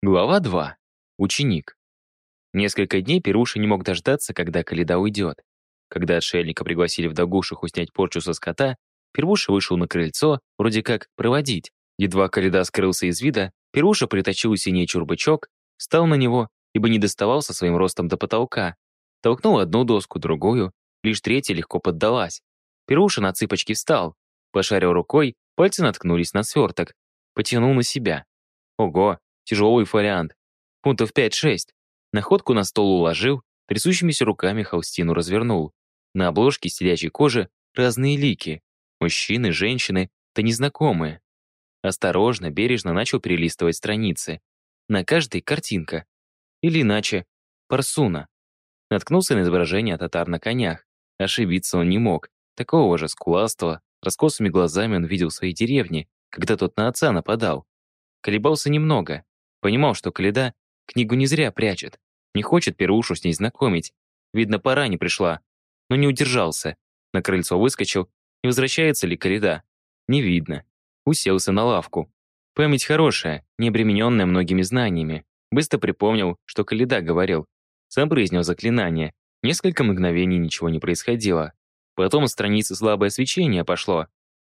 Глава 2. Ученик. Несколько дней Перуша не мог дождаться, когда Каледа уйдет. Когда отшельника пригласили в Дагушиху снять порчу со скота, Перуша вышел на крыльцо, вроде как проводить. Едва Каледа скрылся из вида, Перуша притащил синий чурбачок, встал на него, ибо не доставал со своим ростом до потолка. Толкнул одну доску, другую, лишь третья легко поддалась. Перуша на цыпочки встал, пошарил рукой, пальцы наткнулись на сверток, потянул на себя. Ого, Тяжелый фолиант. Фунтов 5-6. Находку на стол уложил, трясущимися руками холстину развернул. На обложке сидячей кожи разные лики. Мужчины, женщины, да незнакомые. Осторожно, бережно начал перелистывать страницы. На каждой картинка. Или иначе, парсуна. Наткнулся на изображение татар на конях. Ошибиться он не мог. Такого же скуластого, раскосыми глазами он видел в своей деревне, когда тот на отца нападал. Колебался немного, Понимал, что Каледа книгу не зря прячет. Не хочет Перушу с ней знакомить. Видно, пора не пришла. Но не удержался. На крыльцо выскочил. Не возвращается ли Каледа? Не видно. Уселся на лавку. Память хорошая, не обремененная многими знаниями. Быстро припомнил, что Каледа говорил. Сам произнес заклинание. Несколько мгновений ничего не происходило. Потом с страницы слабое свечение пошло.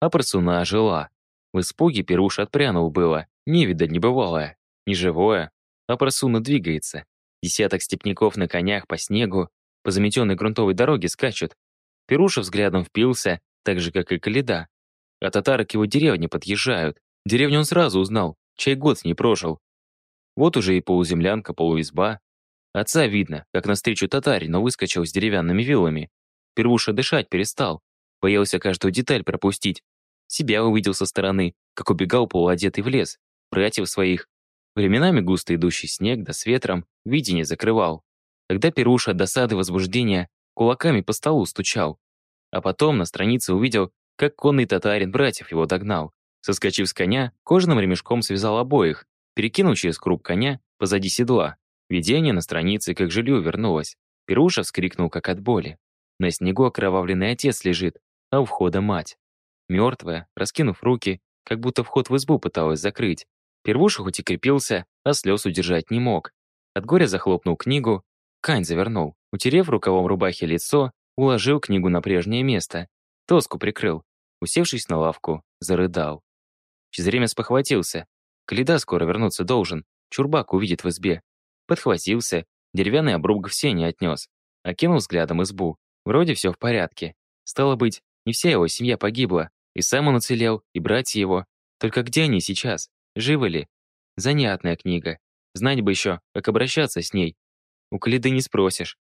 А парсуна ожила. В испуге Перуша отпрянул было. Невидаль небывалое. Не живое, а просуно двигается. Десяток степняков на конях по снегу, по заметенной грунтовой дороге скачут. Перуша взглядом впился, так же, как и Каледа. А татары к его деревне подъезжают. Деревню он сразу узнал, чай год с ней прожил. Вот уже и полуземлянка, полуизба. Отца видно, как навстречу татарину выскочил с деревянными вилами. Перуша дышать перестал, боялся каждую деталь пропустить. Себя увидел со стороны, как убегал полуодетый в лес, братьев своих, Временами густо идущий снег, да с ветром, видение закрывал. Тогда Перуша от досады возбуждения кулаками по столу стучал. А потом на странице увидел, как конный татарин братьев его догнал. Соскочив с коня, кожаным ремешком связал обоих, перекинул через круг коня позади седла. Видение на странице как жилью вернулось. Перуша вскрикнул, как от боли. На снегу окровавленный отец лежит, а у входа мать. Мертвая, раскинув руки, как будто вход в избу пыталась закрыть. Первуша хоть и крепился, а слез удержать не мог. От горя захлопнул книгу, Кань завернул. Утерев рукавом рубахи лицо, уложил книгу на прежнее место. Тоску прикрыл. Усевшись на лавку, зарыдал. Через время спохватился. Каледа скоро вернуться должен. Чурбак увидит в избе. Подхватился, деревянный обрубок в сене отнес. Окинул взглядом избу. Вроде все в порядке. Стало быть, не вся его семья погибла. И сам он уцелел, и братья его. Только где они сейчас? Живы ли? Занятная книга. Знать бы еще, как обращаться с ней. У Калиды не спросишь.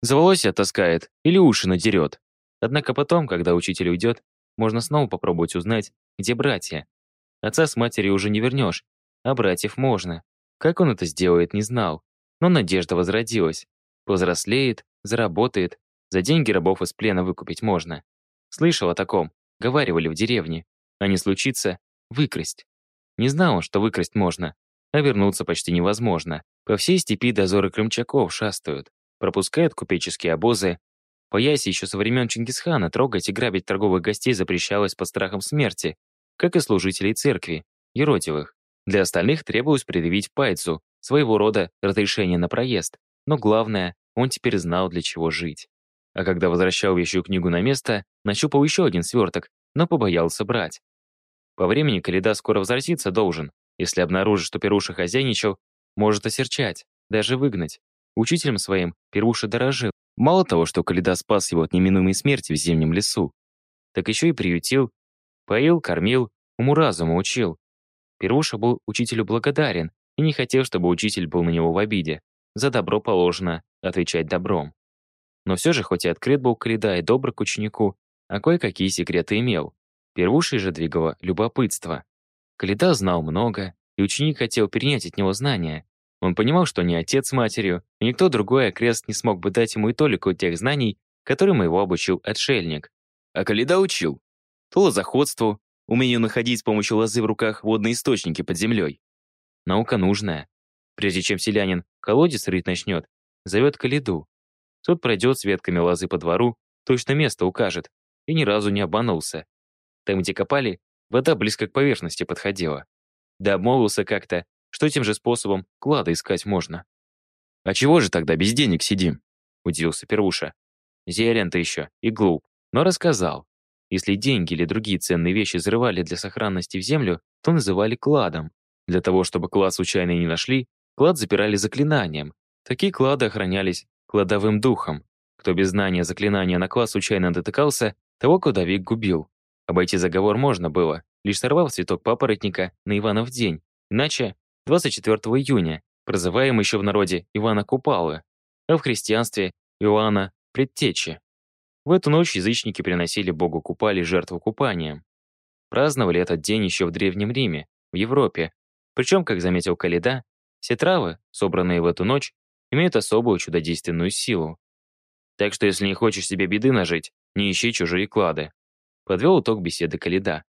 За волосы таскает или уши надерет. Однако потом, когда учитель уйдет, можно снова попробовать узнать, где братья. Отца с матерью уже не вернешь, а братьев можно. Как он это сделает, не знал. Но надежда возродилась. Повзрослеет, заработает, за деньги рабов из плена выкупить можно. Слышал о таком, говаривали в деревне. А не случится — выкрасть. Не знал он, что выкрасть можно, а вернуться почти невозможно. По всей степи дозоры крымчаков шастают, пропускают купеческие обозы. По Ясе еще со времен Чингисхана трогать и грабить торговых гостей запрещалось под страхом смерти, как и служителей церкви, еродивых. Для остальных требовалось предъявить пайцу, своего рода разрешение на проезд. Но главное, он теперь знал, для чего жить. А когда возвращал вещую книгу на место, нащупал еще один сверток, но побоялся брать. По времени Каледа скоро возвратиться должен. Если обнаружит, что Перуша хозяйничал, может осерчать, даже выгнать. Учителем своим Перуша дорожил. Мало того, что Каледа спас его от неминуемой смерти в зимнем лесу, так еще и приютил, поил, кормил, уму-разуму учил. Перуша был учителю благодарен и не хотел, чтобы учитель был на него в обиде. За добро положено отвечать добром. Но все же, хоть и открыт был Каледа и добр к ученику, а кое-какие секреты имел. Первушей же двигало любопытство. Каледа знал много, и ученик хотел перенять от него знания. Он понимал, что ни отец с матерью, и никто другой окрест не смог бы дать ему и толику тех знаний, которым его обучил отшельник. А Каледа учил. То лозоходству, умению находить с помощью лозы в руках водные источники под землей. Наука нужная. Прежде чем селянин колодец рыть начнет, зовет Каледу. Тот пройдет с ветками лозы по двору, точно место укажет, и ни разу не обманулся. Там, где копали, вода близко к поверхности подходила. Да обмолвился как-то, что этим же способом клада искать можно. «А чего же тогда без денег сидим?» — удивился Первуша. Зелен-то еще и глуп, но рассказал. Если деньги или другие ценные вещи взрывали для сохранности в землю, то называли кладом. Для того, чтобы клад случайно не нашли, клад запирали заклинанием. Такие клады охранялись кладовым духом. Кто без знания заклинания на клад случайно дотыкался, того кладовик губил. Обойти заговор можно было, лишь сорвав цветок папоротника на Иванов день, иначе 24 июня, прозываем еще в народе Ивана Купалы, а в христианстве Иоанна Предтечи. В эту ночь язычники приносили богу Купали жертву купанием. Праздновали этот день еще в Древнем Риме, в Европе. Причем, как заметил Каледа, все травы, собранные в эту ночь, имеют особую чудодейственную силу. Так что если не хочешь себе беды нажить, не ищи чужие клады. Подвел итог беседы Каледа.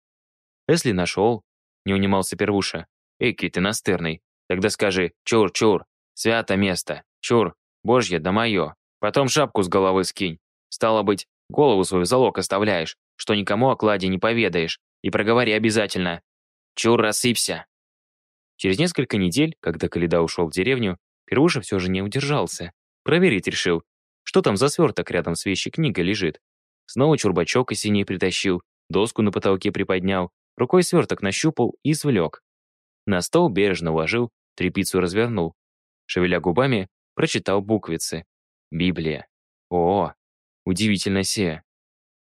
Если нашел, не унимался Первуша, Эки ты настырный. Тогда скажи «Чур-чур», «Свято место», «Чур», «Божье да мое». Потом шапку с головы скинь. Стало быть, голову свою залог оставляешь, что никому о кладе не поведаешь. И проговори обязательно. «Чур, рассыпься». Через несколько недель, когда Каледа ушел в деревню, Первуша все же не удержался. Проверить решил, что там за сверток рядом с вещи книгой лежит. Снова чурбачок из синей притащил, доску на потолке приподнял, рукой сверток нащупал и извлек. На стол бережно уложил, трепицу развернул. Шевеля губами, прочитал буквицы. Библия. О, удивительно се.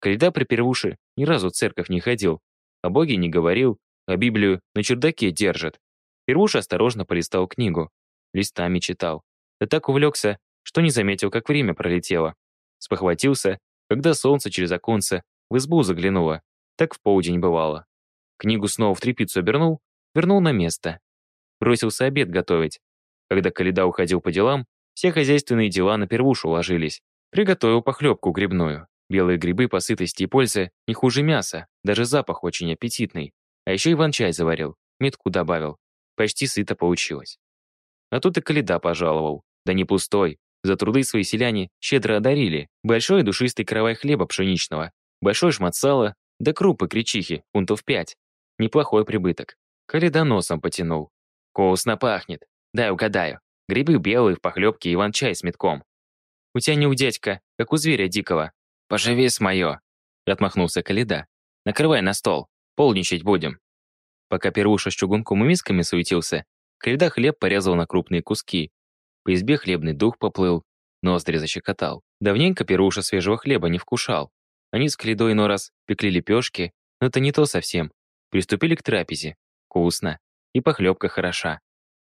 Коляда при первуши ни разу в церковь не ходил, о Боге не говорил, а Библию на чердаке держит. Первуша осторожно полистал книгу. Листами читал. Да так увлекся, что не заметил, как время пролетело. Спохватился, когда солнце через оконце в избу заглянуло. Так в полдень бывало. Книгу снова в трепицу обернул, вернул на место. Бросился обед готовить. Когда Каледа уходил по делам, все хозяйственные дела на первушу ложились. Приготовил похлебку грибную. Белые грибы по сытости и пользе не хуже мяса, даже запах очень аппетитный. А еще Иван-чай заварил, метку добавил. Почти сыто получилось. А тут и Каледа пожаловал. Да не пустой. За труды свои селяне щедро одарили. Большой душистый каравай хлеба пшеничного, большой шмат сала, да крупы кречихи, фунтов пять. Неплохой прибыток. Каледа носом потянул. «Вкусно пахнет. Дай угадаю. Грибы белые в похлебке иван-чай с метком. У дядька, как у зверя дикого. Поживи с моё!» Отмахнулся Каледа. «Накрывай на стол. Полничать будем». Пока Перуша с чугунком и мисками суетился, Каледа хлеб порезал на крупные куски. По избе хлебный дух поплыл, ноздри защекотал. Давненько Перуша свежего хлеба не вкушал. Они с Каледой иной раз пекли лепешки, но это не то совсем. Приступили к трапезе. Вкусно. И похлебка хороша.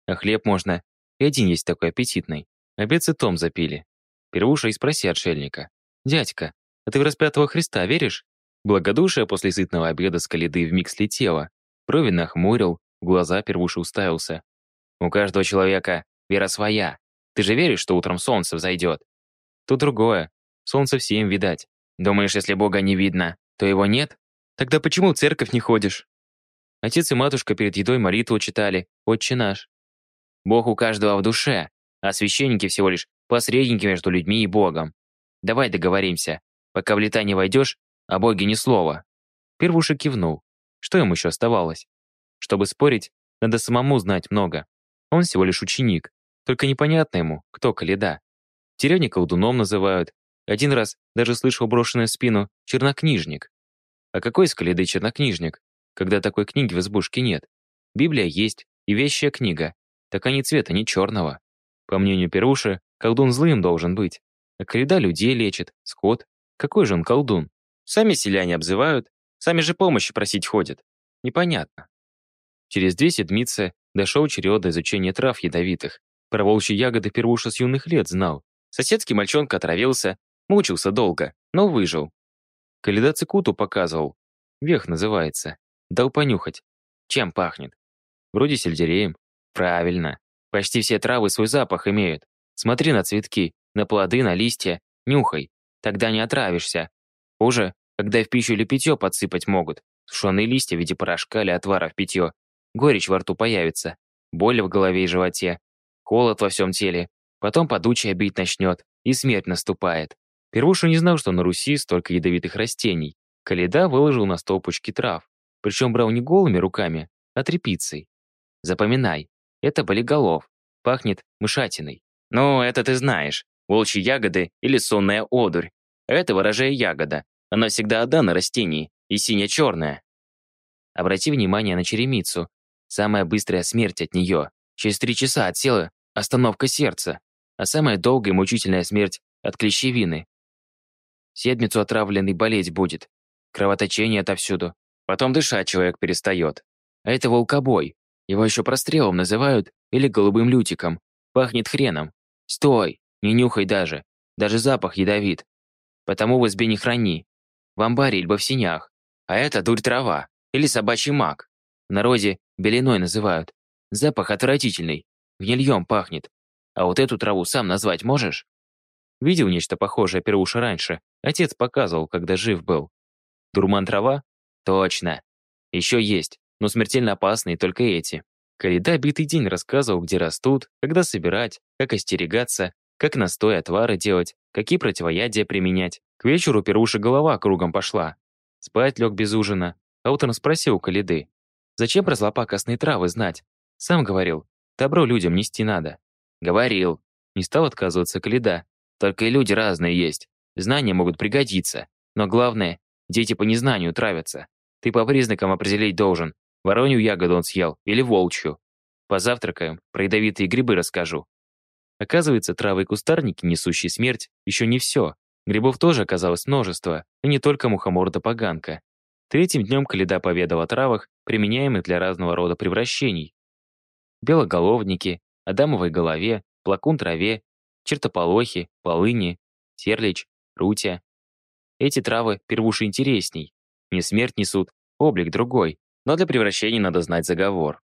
А хлеб можно. И один есть такой аппетитный. Обед сытом запили. Первуша и спроси отшельника. «Дядька, а ты в распятого Христа веришь?» Благодушие после сытного обеда с коляды вмиг слетело. Брови нахмурил, глаза первуша уставился. «У каждого человека вера своя. Ты же веришь, что утром солнце взойдет?» «Тут другое. Солнце всем видать. Думаешь, если Бога не видно, то его нет? Тогда почему в церковь не ходишь?» Отец и матушка перед едой молитву читали «Отче наш». Бог у каждого в душе, а священники всего лишь посредники между людьми и Богом. Давай договоримся. Пока в лета не войдешь, о Боге ни слова». Первуша кивнул. Что ему еще оставалось? Чтобы спорить, надо самому знать много. Он всего лишь ученик. Только непонятно ему, кто Каледа. Деревни колдуном называют. Один раз даже слышал брошенную спину «чернокнижник». А какой из Каледы чернокнижник? когда такой книги в избушке нет. Библия есть и вещая книга, так они цвета не черного. По мнению Перуши, колдун злым должен быть. А Каледа людей лечит, скот. Какой же он колдун? Сами селяне обзывают, сами же помощи просить ходят. Непонятно. Через две седмицы дошел черед до изучения трав ядовитых. Про волчьи ягоды Первуша с юных лет знал. Соседский мальчонка отравился, мучился долго, но выжил. Каледа цикуту показывал. Вех называется. Дал понюхать. Чем пахнет? Вроде сельдереем. Правильно. Почти все травы свой запах имеют. Смотри на цветки, на плоды, на листья. Нюхай. Тогда не отравишься. Хуже, когда в пищу или питье подсыпать могут. Сушеные листья в виде порошка или отвара в питье. Горечь во рту появится. Боль в голове и животе. Холод во всем теле. Потом подучая бить начнет. И смерть наступает. Первуша не знал, что на Руси столько ядовитых растений. Каледа выложил на стол пучки трав. Причем брал не голыми руками, а тряпицей. Запоминай, Это болиголов. Пахнет мышатиной. Ну, это ты знаешь. Волчьи ягоды или сонная одурь. Это ворожая ягода. Она всегда одна на растении и синя-черная. Обрати внимание на черемицу. Самая быстрая смерть от нее. Через три часа от села остановка сердца. А самая долгая и мучительная смерть от клещевины. Седмицу отравленный болеть будет. Кровоточение отовсюду. Потом дышать человек перестает. А это волкобой. Его еще прострелом называют или голубым лютиком. Пахнет хреном. Стой, не нюхай даже. Даже запах ядовит. Потому в избе не храни. В амбаре или в синях. А это дурь трава. Или собачий мак. В народе белиной называют. Запах отвратительный. Гнильем пахнет. А вот эту траву сам назвать можешь? Видел нечто похожее Первуша раньше. Отец показывал, когда жив был. Дурман трава? Точно. Еще есть, но смертельно опасные только эти. Коляда битый день рассказывал, где растут, когда собирать, как остерегаться, как настой отвары делать, какие противоядия применять. К вечеру Перуша голова кругом пошла. Спать лег без ужина, а утром спросил у Калиды. Зачем про злопакостные травы знать? Сам говорил, добро людям нести надо. Говорил. Не стал отказываться Калида. Только и люди разные есть. Знания могут пригодиться. Но главное, дети по незнанию травятся. Ты по признакам определить должен, воронью ягоду он съел или волчью. Позавтракаем, про ядовитые грибы расскажу. Оказывается, травы и кустарники, несущие смерть, еще не все. Грибов тоже оказалось множество, и не только мухомор-поганка. Третьим днем Каледа поведал о травах, применяемых для разного рода превращений. Белоголовники, адамовой голове, плакун траве, чертополохи, полыни, терлич, рутя. Эти травы первуши интересней. Не смерть несут, облик другой, но для превращения надо знать заговор.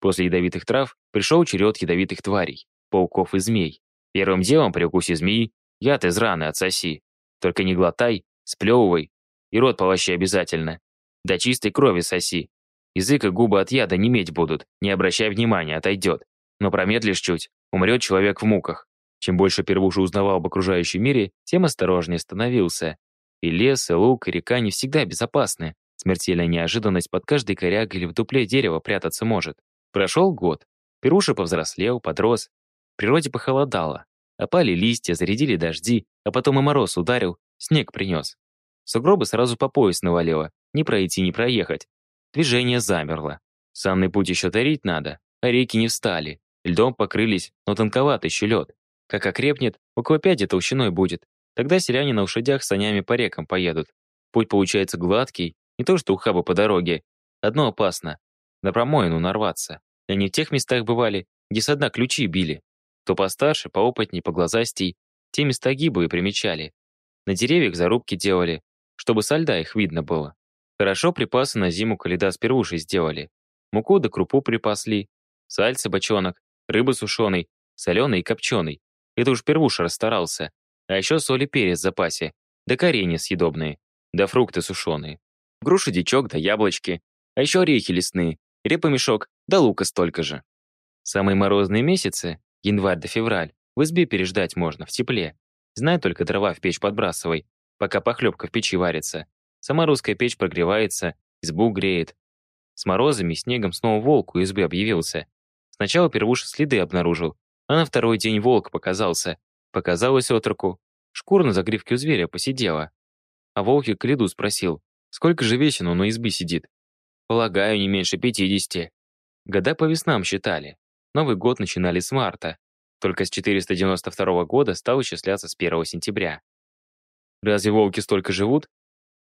После ядовитых трав пришел черед ядовитых тварей, пауков и змей. Первым делом при укусе змеи яд из раны отсоси. Только не глотай, сплевывай и рот полощи обязательно. До чистой крови соси. Язык и губы от яда не медь будут, не обращай внимания, отойдет. Но промедлишь чуть, умрет человек в муках. Чем больше Первуша узнавал об окружающем мире, тем осторожнее становился. И лес, и луг, и река не всегда безопасны. Смертельная неожиданность под каждой корягой или в дупле дерева прятаться может. Прошел год. Перуша повзрослел, подрос. В природе похолодало. Опали листья, зарядили дожди, а потом и мороз ударил, снег принес. Сугробы сразу по пояс навалило. Не пройти, не проехать. Движение замерло. Санный путь еще дарить надо, а реки не встали. Льдом покрылись, но тонковат еще лед. Как окрепнет, около пяти толщиной будет. Тогда селяне на лошадях санями по рекам поедут. Путь получается гладкий, не то что ухаба по дороге. Одно опасно — на промоину нарваться. Они в тех местах бывали, где со дна ключи били. Кто постарше, поопытней, поглазастей, те места гибы и примечали. На деревьях зарубки делали, чтобы со льда их видно было. Хорошо припасы на зиму каледа с первушей сделали. Муку да крупу припасли, сальце бочонок, рыбы сушеной, соленой и копченой. Это уж первуша расстарался. А еще соль и перец в запасе, да коренья съедобные, да фрукты сушеные. Груши дичок да яблочки, а еще орехи лесные, репа-мешок, да лука столько же. Самые морозные месяцы, январь до февраль, в избе переждать можно, в тепле. Знай только дрова в печь подбрасывай, пока похлебка в печи варится. Сама русская печь прогревается, избу греет. С морозами и снегом снова волк у избы объявился. Сначала первуша следы обнаружил, а на второй день волк показался. Показалось отроку. Шкура на загривке у зверя посидела. А волк к лиду спросил, сколько же весен он у избы сидит. Полагаю, не меньше пятидесяти. Года по веснам считали. Новый год начинали с марта. Только с 492 года стал исчисляться с 1 сентября. Разве волки столько живут?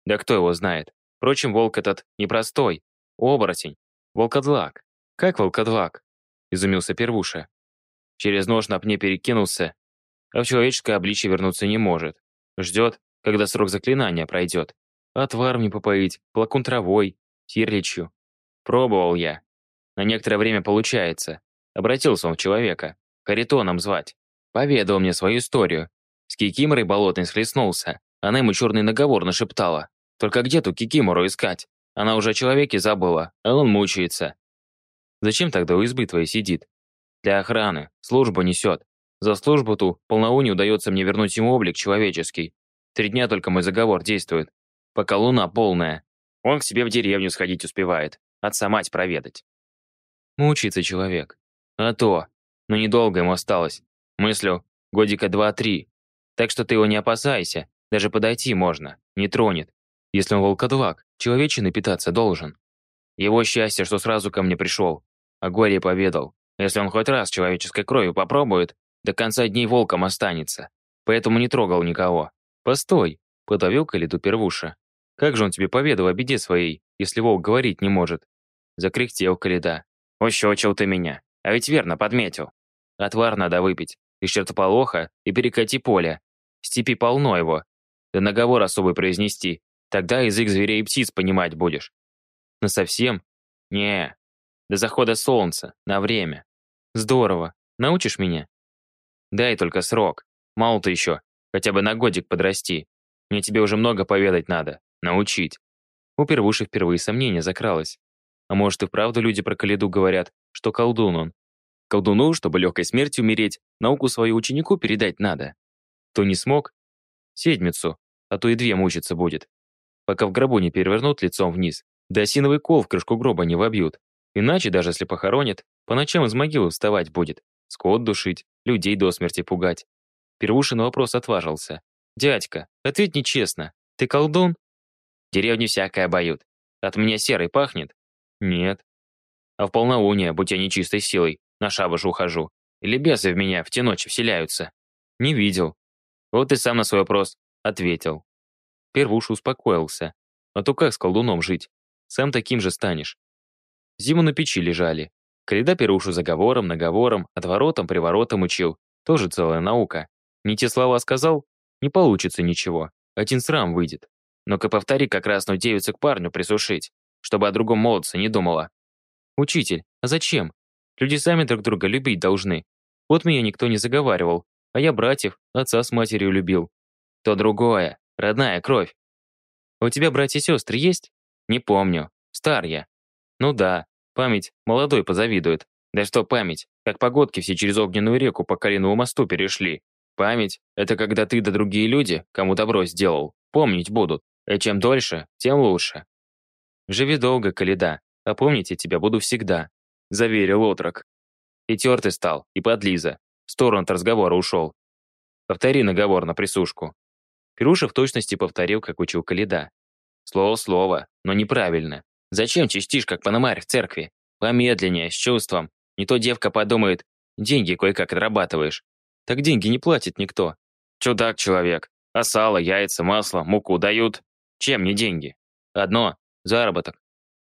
Да кто его знает. Впрочем, волк этот непростой. Оборотень. Волкодлак. Как волкодлак? Изумился Первуша. Через нож на пне перекинулся, а в человеческое обличье вернуться не может. Ждет, когда срок заклинания пройдет. Отвар мне попоить, плакун травой, тирличью. Пробовал я. На некоторое время получается. Обратился он в человека. Харитоном звать. Поведал мне свою историю. С кикиморой болотной схлестнулся. Она ему черный наговор нашептала. Только где ту кикимору искать? Она уже о человеке забыла, а он мучается. Зачем тогда у избы твоей сидит? Для охраны, службу несет. За службу ту полнолуние удается мне вернуть ему облик человеческий. Три дня только мой заговор действует. Пока луна полная. Он к себе в деревню сходить успевает. Отца мать проведать. Мучается человек. А то. Но недолго ему осталось. Мыслю, годика два-три. Так что ты его не опасайся. Даже подойти можно. Не тронет. Если он волкодвак, человечиной питаться должен. Его счастье, что сразу ко мне пришел. О горе поведал. Если он хоть раз человеческой кровью попробует, до конца дней волком останется. Поэтому не трогал никого. Постой, подавил Калиду первуша. Как же он тебе поведал о беде своей, если волк говорить не может? Закряхтел Калида. Ощечил ты меня. А ведь верно подметил. Отвар надо выпить. Из чертополоха и перекати поле. Степи полно его. Да наговор особый произнести. Тогда язык зверей и птиц понимать будешь. Но совсем? Не. До захода солнца. На время. Здорово. Научишь меня? Дай только срок. Мало-то еще. Хотя бы на годик подрасти. Мне тебе уже много поведать надо. Научить. У первуши впервые сомнения закралось. А может и вправду люди про Калиду говорят, что колдун он. Колдуну, чтобы легкой смертью умереть, науку свою ученику передать надо. Кто не смог? Седмицу, а то и две мучиться будет. Пока в гробу не перевернут лицом вниз, да осиновый кол в крышку гроба не вобьют. Иначе, даже если похоронят, по ночам из могилы вставать будет, скот душить, людей до смерти пугать. Первушин вопрос отважился. «Дядька, ответь нечестно. Ты колдун?» «Деревни всякое боют. От меня серой пахнет?» «Нет». «А в полнолуние, будь я нечистой силой, на шабаш ухожу. Или бесы в меня в те ночи вселяются?» «Не видел». «Вот ты сам на свой вопрос ответил». Первуш успокоился. «А то как с колдуном жить? Сам таким же станешь». Зиму на печи лежали. Коляда Перушу заговором, наговором, отворотом, приворотом учил. Тоже целая наука. Не те слова сказал, не получится ничего. Один срам выйдет. Но-ка повтори, как красную девицу к парню присушить, чтобы о другом молодце не думала. Учитель, а зачем? Люди сами друг друга любить должны. Вот меня никто не заговаривал, а я братьев, отца с матерью любил. То другое, родная кровь. У тебя братья и сестры есть? Не помню. Стар я. Ну да, память молодой позавидует. Да что память, как погодки все через огненную реку по Калинову мосту перешли. Память — это когда ты да другие люди, кому добро сделал, помнить будут. И чем дольше, тем лучше. Живи долго, Каледа, а помнить я тебя буду всегда, заверил отрок. И тертый стал, и подлиза. В сторону от разговора ушел. Повтори наговор на присушку. Перуша в точности повторил, как учил Каледа. Слово слово, но неправильно. Зачем чистишь, как пономарь в церкви? Помедленнее, с чувством. Не то девка подумает, деньги кое-как отрабатываешь. Так деньги не платит никто. Чудак человек. А сало, яйца, масло, муку дают. Чем не деньги? Одно – заработок.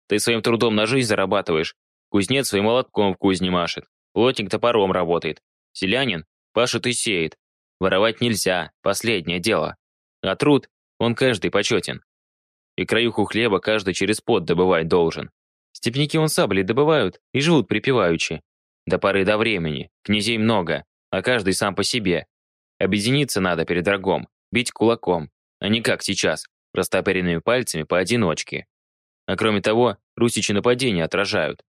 Ты своим трудом на жизнь зарабатываешь. Кузнец своим молотком в кузне машет. Плотник топором работает. Селянин пашет и сеет. Воровать нельзя, последнее дело. А труд, он каждый почетен. И краюху хлеба каждый через пот добывать должен. Степники он сабли добывают и живут припеваючи. До поры до времени, князей много, а каждый сам по себе. Объединиться надо перед врагом, бить кулаком, а не как сейчас, растопыренными пальцами поодиночке. А кроме того, русичи нападения отражают.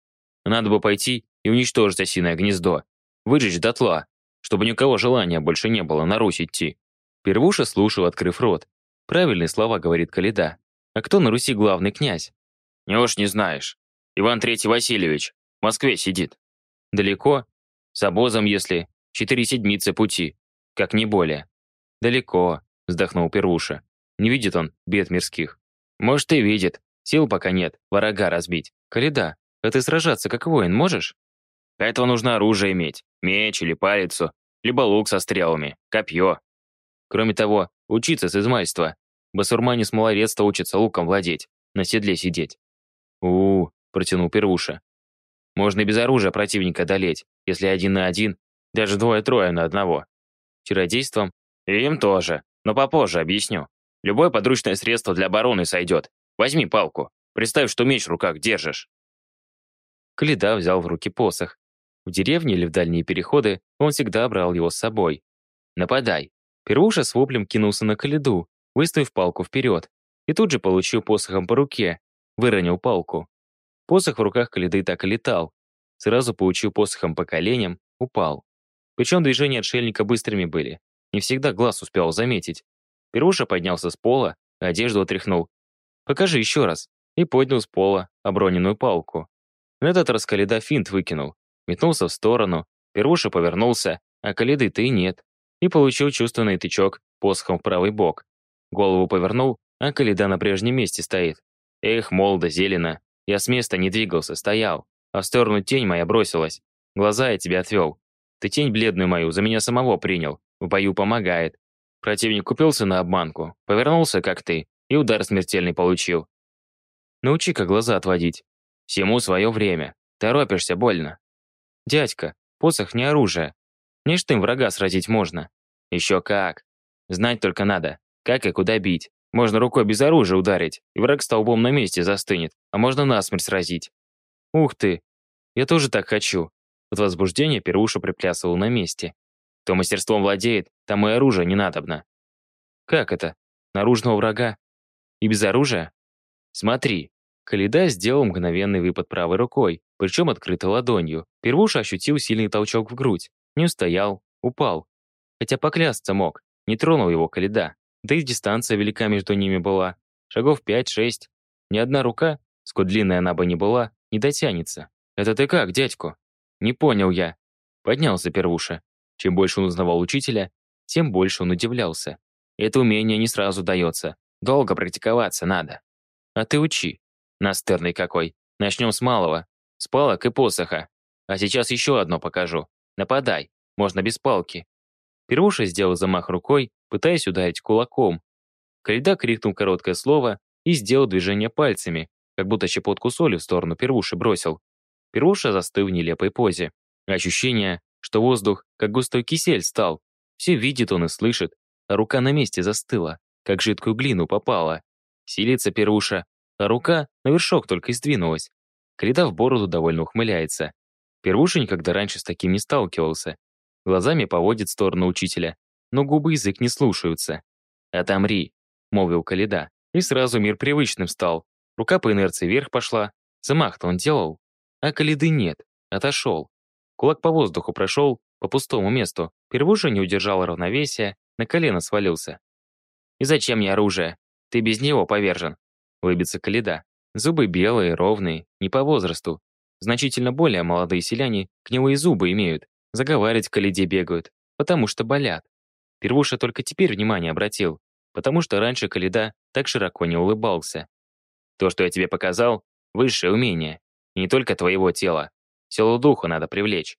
Надо бы пойти и уничтожить осиное гнездо, выжечь дотла, чтобы никого желания больше не было на Русь идти. Первуша слушал, открыв рот. Правильные слова говорит Каледа. А кто на Руси главный князь? Не уж не знаешь. Иван Третий Васильевич. В Москве сидит. Далеко? С обозом, если. Четыре седмицы пути, как не более. Далеко, вздохнул Перуша. Не видит он бед мирских. Может, и видит. Сил пока нет, врага разбить. Каледа, а ты сражаться как воин можешь? Для этого нужно оружие иметь. Меч или палицу, либо лук со стрелами, копье. Кроме того, учиться с измальства. Басурмане с малолетства учатся луком владеть, на седле сидеть. у, -у, -у протянул Перуша. Можно и без оружия противника одолеть, если один на один даже двое-трое на одного. Чародейством? им тоже, но попозже объясню. Любое подручное средство для обороны сойдет. Возьми палку. Представь, что меч в руках держишь. Каледа взял в руки посох. В деревне или в дальние переходы он всегда брал его с собой. «Нападай!» Первуша с воплем кинулся на Каледу, выставив палку вперед, и тут же получил посохом по руке, выронил палку. Посох в руках Каледы так и летал. Сразу получил посохом по коленям, упал. Причем движения отшельника быстрыми были. Не всегда глаз успел заметить. Перуша поднялся с пола, одежду отряхнул. «Покажи еще раз». И поднял с пола оброненную палку. На этот раз Каледа финт выкинул. метнулся в сторону, Первуша повернулся, а Калиды-то и нет. И получил чувственный тычок посохом в правый бок. Голову повернул, а Калида на прежнем месте стоит. Эх, молодо, зелено. Я с места не двигался, стоял. А в сторону тень моя бросилась. Глаза я тебе отвел. Ты тень бледную мою за меня самого принял. В бою помогает. Противник купился на обманку, повернулся, как ты, и удар смертельный получил. Научи-ка глаза отводить. Всему свое время. Торопишься больно. Дядька, посох не оружие. Ж врага сразить можно. Еще как. Знать только надо, как и куда бить. Можно рукой без оружия ударить, и враг столбом на месте застынет, а можно насмерть сразить. Ух ты, я тоже так хочу. От возбуждения Первуша приплясывал на месте. Кто мастерством владеет, тому и оружие не надобно. Как это? Наружного врага? И без оружия? Смотри. Каледа сделал мгновенный выпад правой рукой, причем открытой ладонью. Первуша ощутил сильный толчок в грудь. Не устоял, упал. Хотя поклясться мог, не тронул его Каледа. Да и дистанция велика между ними была. Шагов 5-6. Ни одна рука, сколь длинная она бы ни была, не дотянется. «Это ты как, дядьку?» «Не понял я». Поднялся Первуша. Чем больше он узнавал учителя, тем больше он удивлялся. Это умение не сразу дается. Долго практиковаться надо. А ты учи. Настырный какой. Начнем с малого. С палок и посоха. А сейчас еще одно покажу. Нападай. Можно без палки. Первуша сделал замах рукой, пытаясь ударить кулаком. Каледа крикнул короткое слово и сделал движение пальцами, как будто щепотку соли в сторону Первуши бросил. Первуша застыл в нелепой позе. Ощущение, что воздух как густой кисель стал. Все видит он и слышит, а рука на месте застыла, как жидкую глину попала. Силится Первуша, а рука на вершок только и сдвинулась. Каледа в бороду довольно ухмыляется. Первуша никогда раньше с таким не сталкивался. Глазами поводит в сторону учителя, но губы язык не слушаются. «Отомри», — молвил Каледа, и сразу мир привычным стал. Рука по инерции вверх пошла, замах-то он делал, а Каледы нет, отошел. Кулак по воздуху прошел, по пустому месту, Первуша не удержал равновесия, на колено свалился. «И зачем мне оружие? Ты без него повержен», — лыбится Каледа. Зубы белые, ровные, не по возрасту. Значительно более молодые селяне гнилые зубы имеют, заговаривать в Каледе бегают, потому что болят. Первуша только теперь внимание обратил, потому что раньше Каледа так широко не улыбался. То, что я тебе показал, высшее умение. И не только твоего тела. Силу духа надо привлечь.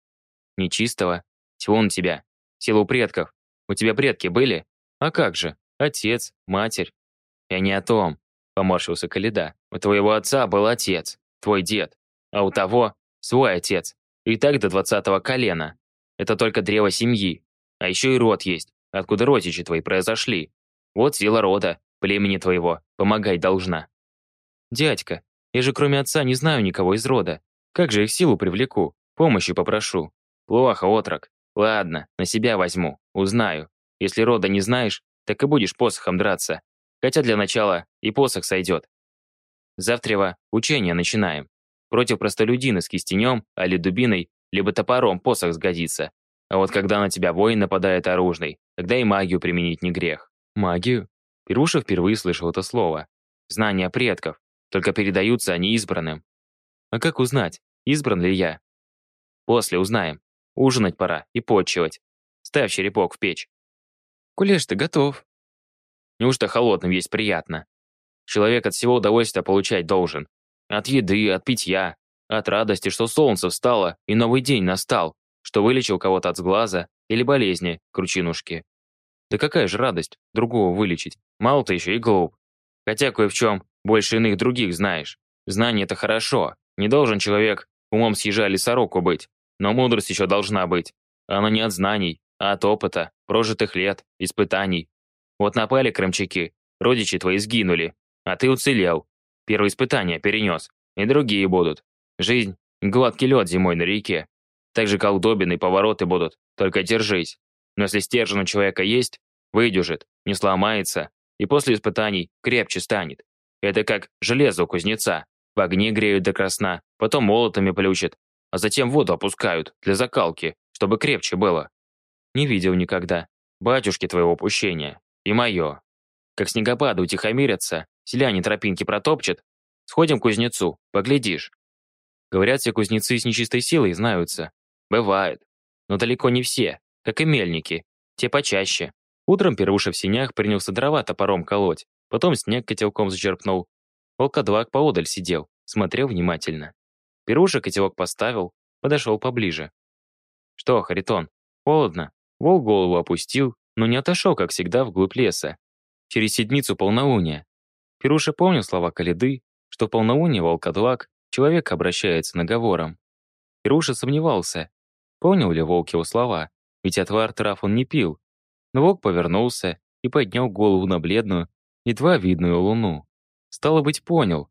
Нечистого. Силу на тебя. Силу предков. У тебя предки были? А как же? Отец, матерь. Я не о том, поморщился Каледа. У твоего отца был отец, твой дед. А у того свой отец. И так до двадцатого колена. Это только древо семьи. А еще и род есть откуда родичи твои произошли. Вот сила рода, племени твоего, помогать должна. Дядька, я же кроме отца не знаю никого из рода. Как же их силу привлеку? Помощи попрошу. Плохо, отрок. Ладно, на себя возьму, узнаю. Если рода не знаешь, так и будешь посохом драться. Хотя для начала и посох сойдет. Завтрева учение начинаем. Против простолюдина с кистенем, али дубиной, либо топором посох сгодится. А вот когда на тебя воин нападает оружный, тогда и магию применить не грех. Магию? Перуша впервые слышал это слово. Знания предков. Только передаются они избранным. А как узнать, избран ли я? После узнаем. Ужинать пора и почивать. Ставь черепок в печь. Кулеш, ты готов. Неужто холодным есть приятно? Человек от всего удовольствия получать должен. От еды, от питья, от радости, что солнце встало и новый день настал что вылечил кого-то от сглаза или болезни, кручинушки. Да какая же радость другого вылечить, мало ты еще и глуп. Хотя кое в чем больше иных других знаешь. Знание это хорошо, не должен человек умом съезжали сороку быть, но мудрость еще должна быть. Она не от знаний, а от опыта, прожитых лет, испытаний. Вот напали крымчаки, родичи твои сгинули, а ты уцелел. Первые испытания перенес, и другие будут. Жизнь — гладкий лед зимой на реке. Также колдобины и повороты будут, только держись. Но если стержень у человека есть, выдержит, не сломается, и после испытаний крепче станет. Это как железо у кузнеца. В огне греют до красна, потом молотами плющат, а затем воду опускают для закалки, чтобы крепче было. Не видел никогда. Батюшки твоего упущения. И мое. Как снегопады утихомирятся, селяне тропинки протопчат. Сходим к кузнецу, поглядишь. Говорят, все кузнецы с нечистой силой знаются. Бывают. Но далеко не все, как и мельники. Те почаще. Утром Первуша в синях принялся дрова топором колоть, потом снег котелком зачерпнул. Волкодвак поодаль сидел, смотрел внимательно. Первуша котелок поставил, подошел поближе. «Что, Харитон, холодно?» Волк голову опустил, но не отошел, как всегда, вглубь леса. Через седмицу полнолуния. Перуша помнил слова Калиды, что в полнолуние волкодлак человек обращается наговором. Перуша сомневался, понял ли волк его слова, ведь отвар трав он не пил. Но волк повернулся и поднял голову на бледную, едва видную луну. Стало быть, понял.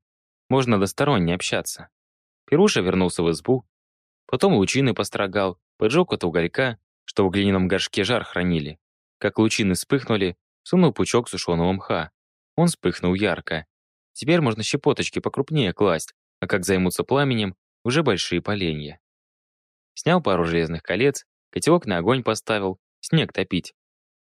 Можно досторонне общаться. Перуша вернулся в избу, потом лучины построгал, поджег от уголька, что в глиняном горшке жар хранили. Как лучины вспыхнули, сунул пучок сушеного мха. Он вспыхнул ярко. Теперь можно щепоточки покрупнее класть, а как займутся пламенем, уже большие поленья. Снял пару железных колец, котелок на огонь поставил, снег топить.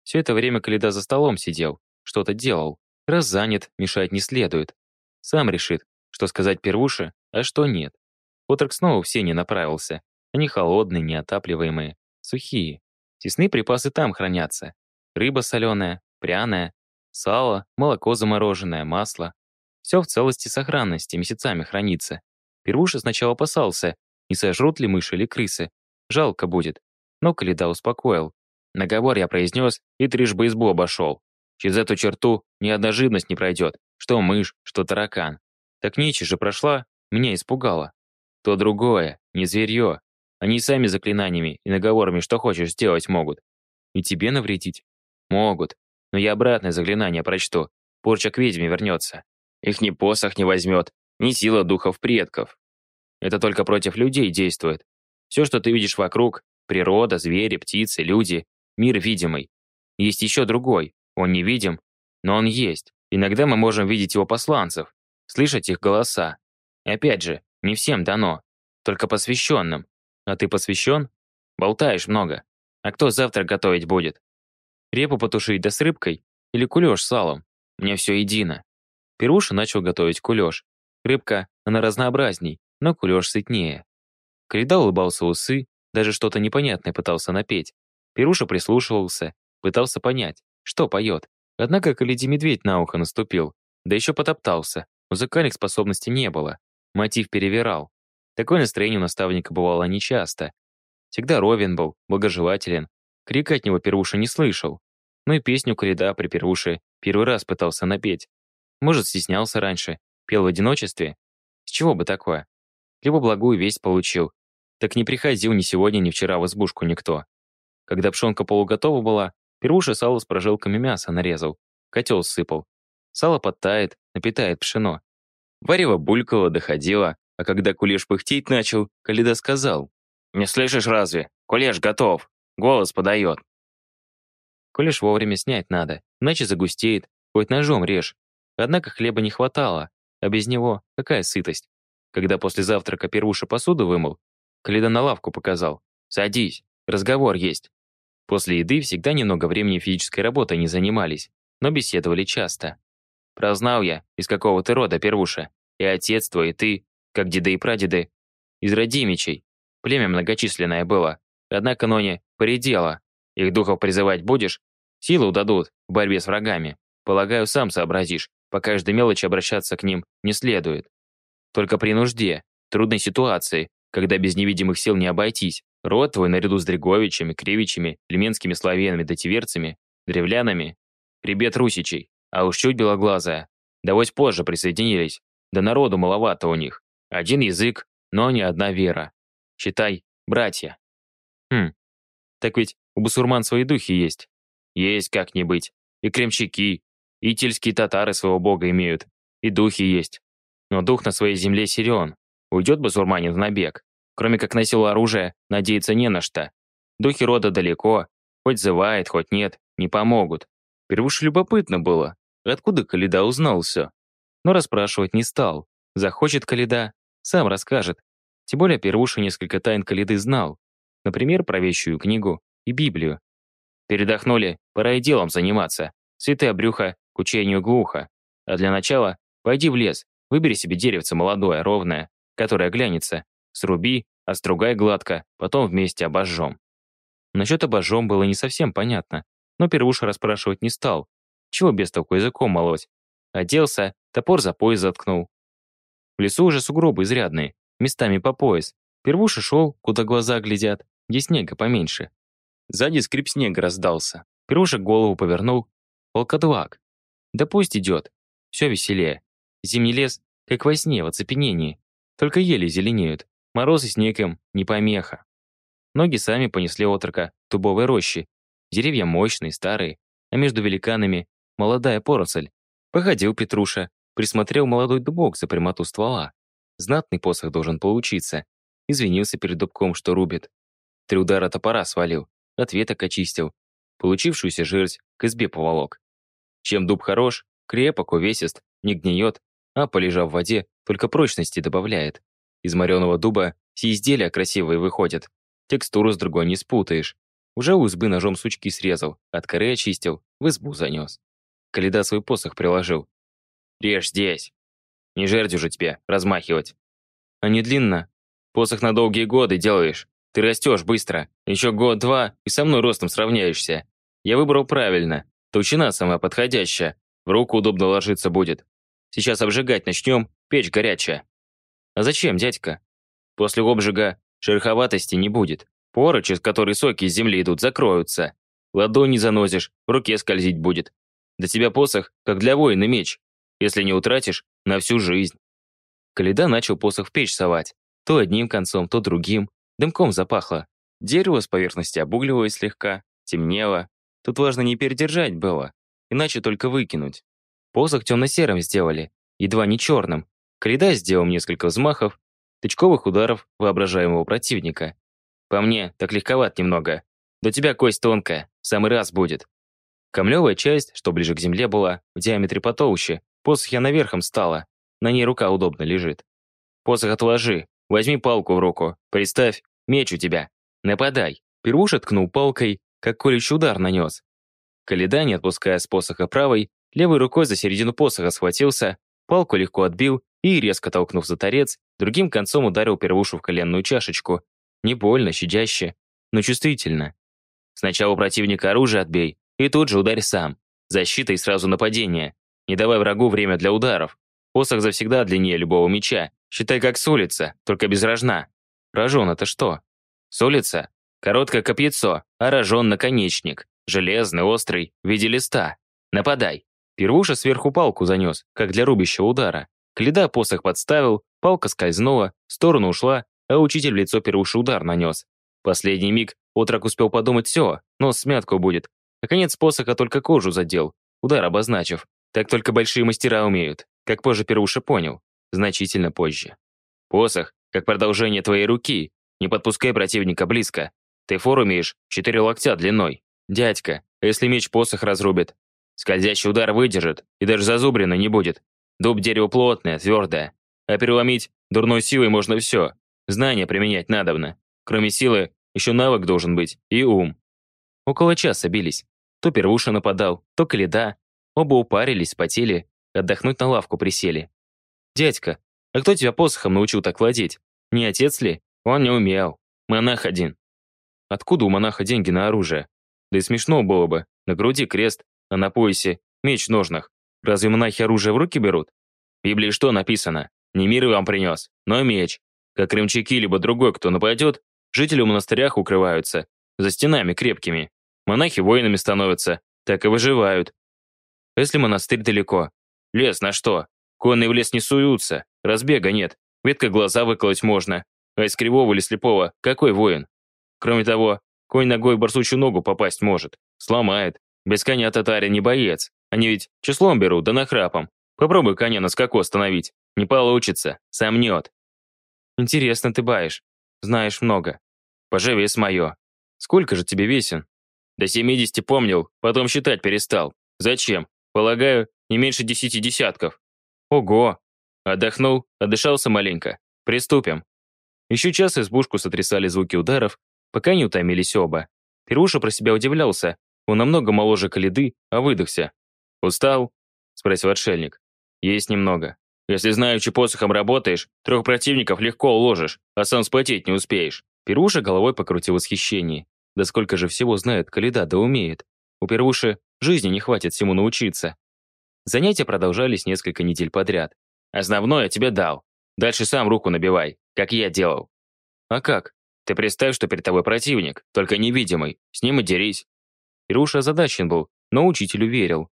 Все это время Каледа за столом сидел, что-то делал. Раз занят, мешать не следует. Сам решит, что сказать первуше, а что нет. Отрок снова в сене направился. Они холодные, неотапливаемые, сухие. Тесные припасы там хранятся. Рыба соленая, пряная, сало, молоко замороженное, масло. Все в целости сохранности, месяцами хранится. Первуша сначала опасался, не сожрут ли мыши или крысы. Жалко будет. Но Каледа успокоил. Наговор я произнес и трижбы избу обошел. Через эту черту ни одна живность не пройдет. Что мышь, что таракан. Так ничи же прошла, меня испугало. То другое, не зверье. Они сами заклинаниями и наговорами что хочешь сделать могут. И тебе навредить? Могут. Но я обратное заклинание прочту. Порча к ведьме вернется. Их ни посох не возьмет, ни сила духов предков. Это только против людей действует. Все, что ты видишь вокруг, природа, звери, птицы, люди, мир видимый. Есть еще другой, он не видим, но он есть. Иногда мы можем видеть его посланцев, слышать их голоса. И опять же, не всем дано, только посвященным. А ты посвящен? Болтаешь много. А кто завтра готовить будет? Репу потушить да с рыбкой? Или кулеш с салом? Мне все едино. Перуша начал готовить кулеш. Рыбка, она разнообразней, но кулеш сытнее. Коляда улыбался усы, даже что-то непонятное пытался напеть. Перуша прислушивался, пытался понять, что поет. Однако Каледи медведь на ухо наступил, да еще потоптался. Музыкальных способностей не было. Мотив перевирал. Такое настроение у наставника бывало нечасто. Всегда ровен был, благожелателен. Крика от него Перуша не слышал. Ну и песню Коляда при Перуше первый раз пытался напеть. Может, стеснялся раньше, пел в одиночестве. С чего бы такое? Либо благую весть получил. Так не приходил ни сегодня, ни вчера в избушку никто. Когда пшенка полуготова была, Первуша сало с прожилками мяса нарезал, котел сыпал. Сало подтает, напитает пшено. Варево булькало, доходило, а когда кулеш пыхтеть начал, Каледа сказал. «Не слышишь разве? Кулеш готов. Голос подает». Кулеш вовремя снять надо, иначе загустеет, хоть ножом режь. Однако хлеба не хватало, а без него какая сытость. Когда после завтрака Первуша посуду вымыл, Каледа на лавку показал. «Садись, разговор есть». После еды всегда немного времени физической работой не занимались, но беседовали часто. Прознал я, из какого ты рода, Первуша. И отец твой, и ты, как деды и прадеды. Из родимичей. Племя многочисленное было. Однако Ноне поредела. Их духов призывать будешь? Силу дадут в борьбе с врагами. Полагаю, сам сообразишь. По каждой мелочи обращаться к ним не следует. Только при нужде, трудной ситуации, когда без невидимых сил не обойтись. Род твой наряду с Дреговичами, Кривичами, Леменскими славянами, дативерцами, древлянами, прибет русичей. А уж чуть белоглазая. Да вот позже присоединились. Да народу маловато у них. Один язык, но не одна вера. Считай, братья. Хм, так ведь у бусурман свои духи есть. Есть как-нибудь. И кремчаки, и тельские татары своего бога имеют. И духи есть. Но дух на своей земле силен. Уйдет басурманин в набег. Кроме как на силу оружия, надеяться не на что. Духи рода далеко. Хоть зывает, хоть нет, не помогут. Первуш любопытно было, Откуда Каледа узнал все? Но расспрашивать не стал. Захочет Каледа, сам расскажет. Тем более Первуша несколько тайн Каледы знал. Например, про вещую книгу и Библию. Передохнули, пора и делом заниматься. Святое брюхо к учению глухо. А для начала пойди в лес, выбери себе деревце молодое, ровное, которое глянется, сруби, остругай гладко, потом вместе обожжем. Насчет обожжем было не совсем понятно, но Первуша расспрашивать не стал. Чего без толку языком молоть? Оделся, топор за пояс заткнул. В лесу уже сугробы изрядные, местами по пояс. Первуша шел, куда глаза глядят, где снега поменьше. Сзади скрип снега раздался. Первуша голову повернул. Волкодлак. Да пусть идет. Все веселее. Зимний лес, как во сне, в оцепенении. Только ели зеленеют. Мороз и снег им не помеха. Ноги сами понесли отрока дубовой рощи. Деревья мощные, старые, а между великанами молодая поросль. Походил Петруша, присмотрел молодой дубок за прямоту ствола. Знатный посох должен получиться. Извинился перед дубком, что рубит. Три удара топора свалил, ответок очистил. Получившуюся жирсть к избе поволок. Чем дуб хорош, крепок, увесист, не гниет, а, полежав в воде, только прочности добавляет. Из мореного дуба все изделия красивые выходят. Текстуру с другой не спутаешь. Уже у избы ножом сучки срезал, от коры очистил, в избу занес. Каледа свой посох приложил. «Режь здесь. Не жердь уже тебе, размахивать. А не длинно. Посох на долгие годы делаешь. Ты растешь быстро. Еще год-два и со мной ростом сравняешься. Я выбрал правильно. Толщина самая подходящая. В руку удобно ложиться будет. Сейчас обжигать начнем, печь горячая. А зачем, дядька? После обжига шероховатости не будет. Поры, через которые соки из земли идут, закроются. Ладонь не занозишь, в руке скользить будет. Для тебя посох, как для воина меч. Если не утратишь, на всю жизнь. Каледа начал посох в печь совать. То одним концом, то другим. Дымком запахло. Дерево с поверхности обугливалось слегка, темнело. Тут важно не передержать было, иначе только выкинуть. Посох темно-серым сделали, едва не черным. Каледа сделал несколько взмахов, тычковых ударов воображаемого противника. По мне, так легковат немного. До тебя кость тонкая, в самый раз будет. Камлевая часть, что ближе к земле была, в диаметре потолще, посох я наверхом стала, на ней рука удобно лежит. Посох отложи, возьми палку в руку, представь, меч у тебя. Нападай. Первуш ткнул палкой, как колющий удар нанес. Каледа, не отпуская с посоха правой, левой рукой за середину посоха схватился, палку легко отбил и, резко толкнув за торец, другим концом ударил первушу в коленную чашечку. Не больно, щадяще, но чувствительно. Сначала противника оружие отбей, и тут же ударь сам. Защита и сразу нападение. Не давай врагу время для ударов. Посох завсегда длиннее любого меча. Считай как с улица, только без рожна. Рожон — это что? С улица? Короткое копьецо, а рожон — наконечник. Железный, острый, в виде листа. Нападай. Первуша сверху палку занес, как для рубящего удара. Кледа посох подставил, палка скользнула, в сторону ушла, а учитель в лицо Первуши удар нанес. Последний миг отрок успел подумать все, нос смятку будет, Наконец посоха только кожу задел, удар обозначив. Так только большие мастера умеют, как позже Перуша понял, значительно позже. Посох, как продолжение твоей руки, не подпускай противника близко. Ты фор умеешь, четыре локтя длиной. Дядька, если меч посох разрубит? Скользящий удар выдержит и даже зазубрено не будет. Дуб дерево плотное, твердое. А переломить дурной силой можно все. Знания применять надобно. Кроме силы, еще навык должен быть и ум. Около часа бились. То Первуша нападал, то Каледа. Оба упарились, потели, отдохнуть на лавку присели. «Дядька, а кто тебя посохом научил так владеть? Не отец ли? Он не умел. Монах один». Откуда у монаха деньги на оружие? Да и смешно было бы. На груди крест, а на поясе меч в ножнах. Разве монахи оружие в руки берут? В Библии что написано? Не мир вам принес, но меч. Как крымчаки, либо другой, кто нападет, жители в монастырях укрываются, за стенами крепкими. Монахи воинами становятся, так и выживают. Если монастырь далеко. Лес на что? Конные в лес не суются, разбега нет, ветка глаза выколоть можно. А из кривого или слепого какой воин? Кроме того, конь ногой в барсучью ногу попасть может. Сломает. Без коня татарин не боец. Они ведь числом берут, да нахрапом. Попробуй коня на скаку остановить. Не получится, сомнет. Интересно ты баешь. Знаешь много. Поживи с мое. Сколько же тебе весен? До 70 помнил, потом считать перестал. Зачем? Полагаю, не меньше десяти десятков. Ого! Отдохнул, отдышался маленько. Приступим. Еще час избушку сотрясали звуки ударов, пока не утомились оба. Перуша про себя удивлялся. Он намного моложе Калиды, а выдохся. «Устал?» — спросил отшельник. «Есть немного. Если знаючи посохом работаешь, трех противников легко уложишь, а сам спотеть не успеешь». Перуша головой покрутил восхищение. Да сколько же всего знает Каледа, да умеет. У Первуши жизни не хватит всему научиться. Занятия продолжались несколько недель подряд. «Основное тебе дал. Дальше сам руку набивай, как я делал». «А как? Ты представь, что перед тобой противник, только невидимый. С ним и дерись». Первуша озадачен был, но учителю верил.